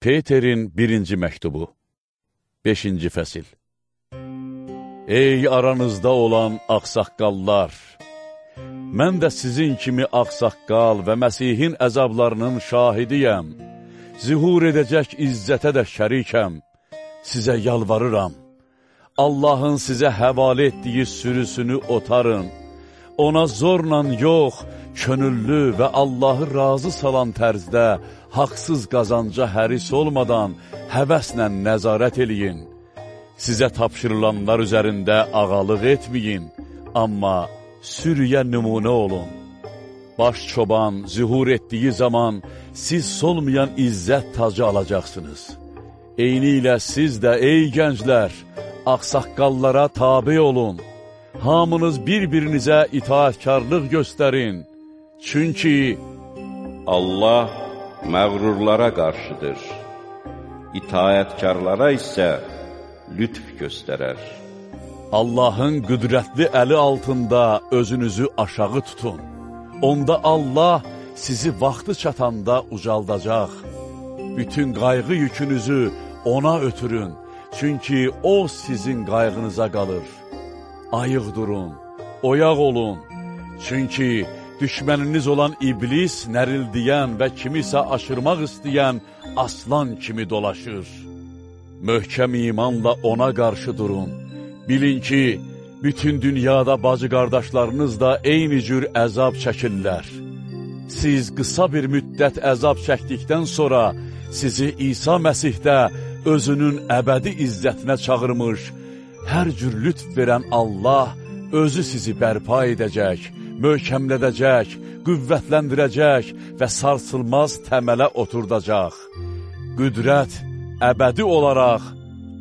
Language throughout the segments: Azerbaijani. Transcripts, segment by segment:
Peterin birinci məktubu 5-ci fəsil Ey aranızda olan axsaqqallar! Mən də sizin kimi axsaqqal və Məsihin əzablarının şahidiyəm. Zihur edəcək izzətə də şərikəm. Sizə yalvarıram. Allahın sizə həvalə etdiyi sürüsünü otarın. Ona zorla yox, könüllü və Allahı razı salan tərzdə haqsız qazanca həris olmadan həvəslə nəzarət eləyin. Sizə tapşırılanlar üzərində ağalıq etməyin, amma sürüyə nümunə olun. Baş çoban zühur etdiyi zaman siz solmayan izzət tacı alacaqsınız. Eyni ilə siz də, ey gənclər, axsaqqallara tabi olun. Hamınız bir-birinizə itaatkarlıq göstərin. Çünki Allah məğrurlara qarşıdır. İtaətkarlara isə lütf göstərər. Allahın qüdrətli əli altında özünüzü aşağı tutun. Onda Allah sizi vaxtı çatanda ucaldacaq. Bütün qayğı yükünüzü ona ötürün, çünki o sizin qayğınıza qalır. Ayıq durun, oyaq olun, çünki düşməniniz olan iblis nərildiyən və kimisə aşırmaq istəyən aslan kimi dolaşır. Möhkəm imanla ona qarşı durun. Bilin ki, bütün dünyada bacı qardaşlarınız da eyni cür əzab çəkirlər. Siz qısa bir müddət əzab çəkdikdən sonra sizi İsa Məsihdə özünün əbədi izzətinə çağırmış, hər cür lütf verən Allah özü sizi bərpa edəcək, möhkəmlədəcək, qüvvətləndirəcək və sarsılmaz təmələ oturdacaq. Qüdrət əbədi olaraq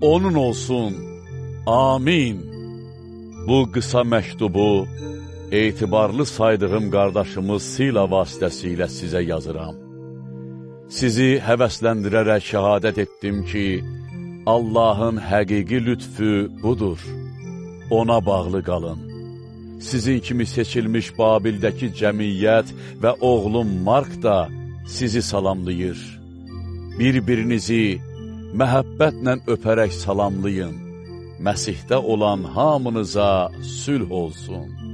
onun olsun. Amin. Bu qısa məktubu etibarlı saydığım qardaşımız Sila vasitəsilə sizə yazıram. Sizi həvəsləndirərək şəhadət etdim ki, Allahın həqiqi lütfü budur. Ona bağlı qalın. Sizin kimi seçilmiş Babildəki cəmiyyət və oğlum Mark da sizi salamlayır. Bir-birinizi məhəbbətlə öpərək salamlayın. Məsihdə olan hamınıza sülh olsun.